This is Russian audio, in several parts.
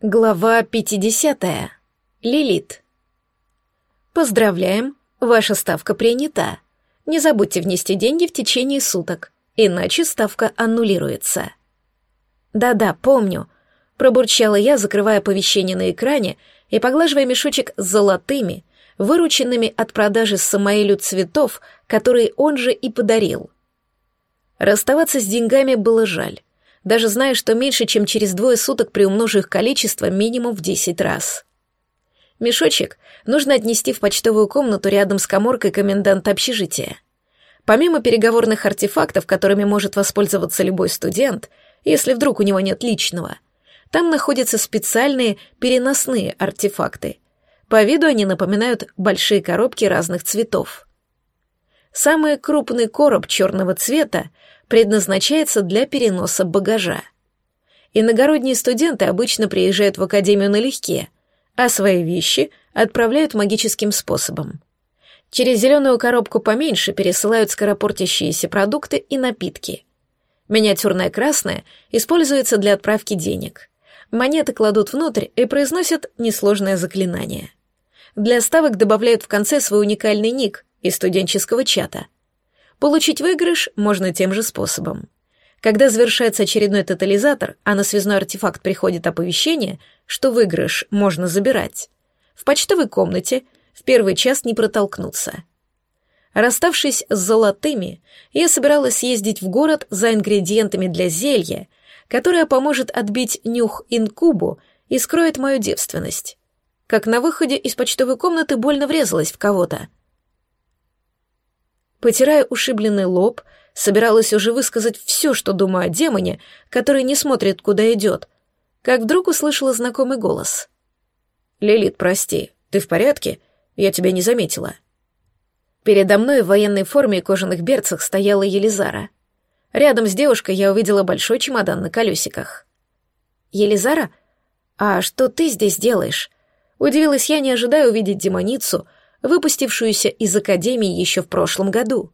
Глава 50. Лилит. Поздравляем, ваша ставка принята. Не забудьте внести деньги в течение суток, иначе ставка аннулируется. Да-да, помню, пробурчала я, закрывая оповещение на экране и поглаживая мешочек с золотыми, вырученными от продажи Самаэлю цветов, которые он же и подарил. Расставаться с деньгами было жаль даже зная, что меньше, чем через двое суток приумножу их количество минимум в 10 раз. Мешочек нужно отнести в почтовую комнату рядом с коморкой коменданта общежития. Помимо переговорных артефактов, которыми может воспользоваться любой студент, если вдруг у него нет личного, там находятся специальные переносные артефакты. По виду они напоминают большие коробки разных цветов. Самый крупный короб черного цвета предназначается для переноса багажа. Иногородние студенты обычно приезжают в академию налегке, а свои вещи отправляют магическим способом. Через зеленую коробку поменьше пересылают скоропортящиеся продукты и напитки. Миниатюрная красная используется для отправки денег. Монеты кладут внутрь и произносят несложное заклинание. Для ставок добавляют в конце свой уникальный ник из студенческого чата — Получить выигрыш можно тем же способом. Когда завершается очередной тотализатор, а на связной артефакт приходит оповещение, что выигрыш можно забирать, в почтовой комнате в первый час не протолкнуться. Расставшись с золотыми, я собиралась съездить в город за ингредиентами для зелья, которое поможет отбить нюх инкубу и скроет мою девственность. Как на выходе из почтовой комнаты больно врезалась в кого-то — Потирая ушибленный лоб, собиралась уже высказать все, что думаю о демоне, который не смотрит, куда идет, как вдруг услышала знакомый голос. «Лилит, прости, ты в порядке? Я тебя не заметила». Передо мной в военной форме и кожаных берцах стояла Елизара. Рядом с девушкой я увидела большой чемодан на колесиках. «Елизара? А что ты здесь делаешь?» Удивилась я, не ожидая увидеть демоницу — выпустившуюся из академии еще в прошлом году.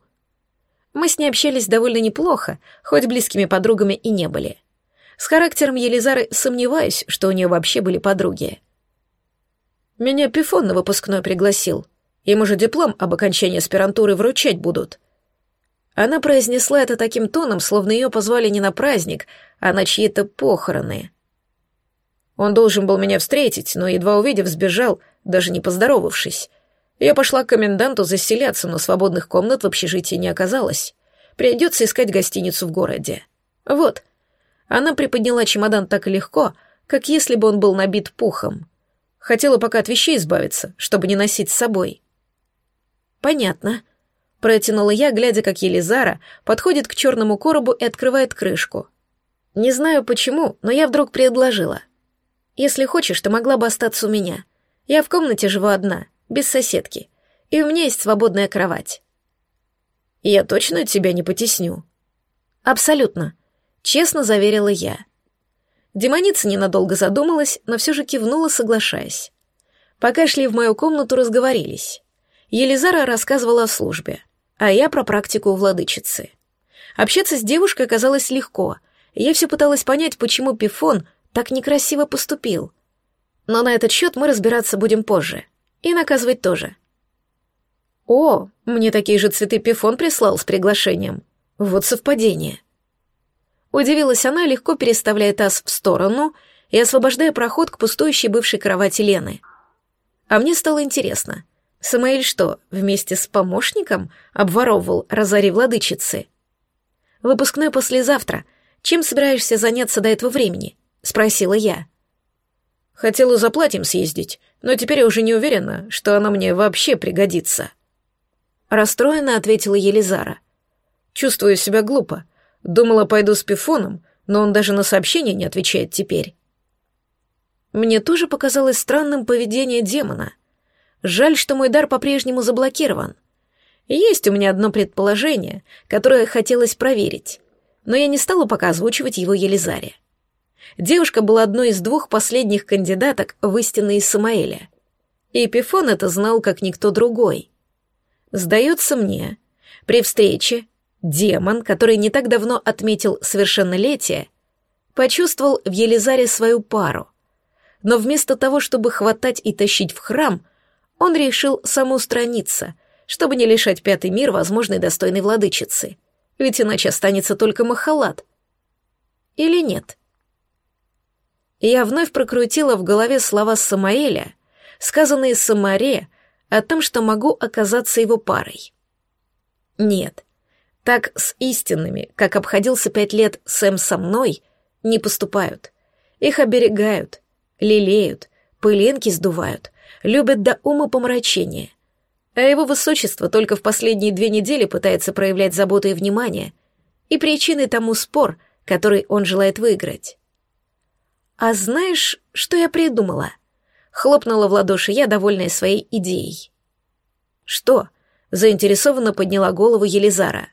Мы с ней общались довольно неплохо, хоть близкими подругами и не были. С характером Елизары сомневаюсь, что у нее вообще были подруги. Меня Пифон на выпускной пригласил. Ему же диплом об окончании аспирантуры вручать будут. Она произнесла это таким тоном, словно ее позвали не на праздник, а на чьи-то похороны. Он должен был меня встретить, но, едва увидев, сбежал, даже не поздоровавшись. Я пошла к коменданту заселяться, но свободных комнат в общежитии не оказалось. Придется искать гостиницу в городе. Вот. Она приподняла чемодан так легко, как если бы он был набит пухом. Хотела пока от вещей избавиться, чтобы не носить с собой. Понятно. Протянула я, глядя, как Елизара подходит к черному коробу и открывает крышку. Не знаю почему, но я вдруг предложила. Если хочешь, ты могла бы остаться у меня. Я в комнате живу одна, без соседки, и у меня есть свободная кровать. Я точно тебя не потесню? Абсолютно, честно заверила я. Демоница ненадолго задумалась, но все же кивнула, соглашаясь. Пока шли в мою комнату, разговорились. Елизара рассказывала о службе, а я про практику у владычицы. Общаться с девушкой оказалось легко, и я все пыталась понять, почему Пифон так некрасиво поступил. Но на этот счет мы разбираться будем позже. И наказывать тоже. О, мне такие же цветы Пифон прислал с приглашением. Вот совпадение. Удивилась она, легко переставляя таз в сторону и освобождая проход к пустующей бывшей кровати Лены. А мне стало интересно. Самаэль что, вместе с помощником обворовывал розари владычицы? Выпускной послезавтра. Чем собираешься заняться до этого времени? Спросила я. Хотела за платьем съездить, но теперь я уже не уверена, что оно мне вообще пригодится. Расстроенно ответила Елизара. Чувствую себя глупо. Думала, пойду с Пифоном, но он даже на сообщение не отвечает теперь. Мне тоже показалось странным поведение демона. Жаль, что мой дар по-прежнему заблокирован. Есть у меня одно предположение, которое хотелось проверить, но я не стала пока озвучивать его Елизаре. Девушка была одной из двух последних кандидаток в истинные Самаэля. И Эпифон это знал, как никто другой. Сдается мне, при встрече демон, который не так давно отметил совершеннолетие, почувствовал в Елизаре свою пару. но вместо того, чтобы хватать и тащить в храм, он решил самоустраниться, чтобы не лишать пятый мир возможной достойной владычицы. Ведь иначе останется только Махалат. Или нет? Я вновь прокрутила в голове слова Самаэля, сказанные Самаре о том, что могу оказаться его парой. Нет, так с истинными, как обходился пять лет Сэм со мной, не поступают. Их оберегают, лелеют, пылинки сдувают, любят до ума помрачения. А его высочество только в последние две недели пытается проявлять заботу и внимание, и причиной тому спор, который он желает выиграть. «А знаешь, что я придумала?» Хлопнула в ладоши я, довольная своей идеей. «Что?» — заинтересованно подняла голову Елизара.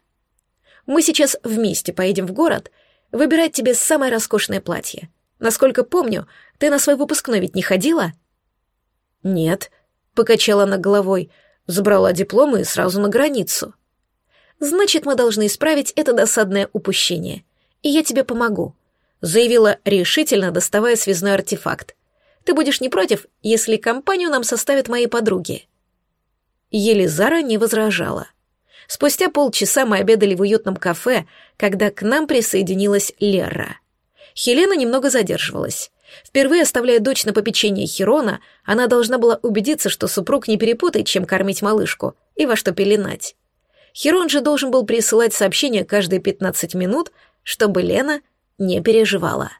«Мы сейчас вместе поедем в город выбирать тебе самое роскошное платье. Насколько помню, ты на свой выпускной ведь не ходила?» «Нет», — покачала она головой, забрала диплом и сразу на границу. «Значит, мы должны исправить это досадное упущение, и я тебе помогу», — заявила решительно, доставая связной артефакт. «Ты будешь не против, если компанию нам составят мои подруги?» Елизара не возражала. Спустя полчаса мы обедали в уютном кафе, когда к нам присоединилась Лера. Хелена немного задерживалась. Впервые оставляя дочь на попечение Хирона, она должна была убедиться, что супруг не перепутает, чем кормить малышку и во что пеленать. Хирон же должен был присылать сообщения каждые 15 минут, чтобы Лена не переживала.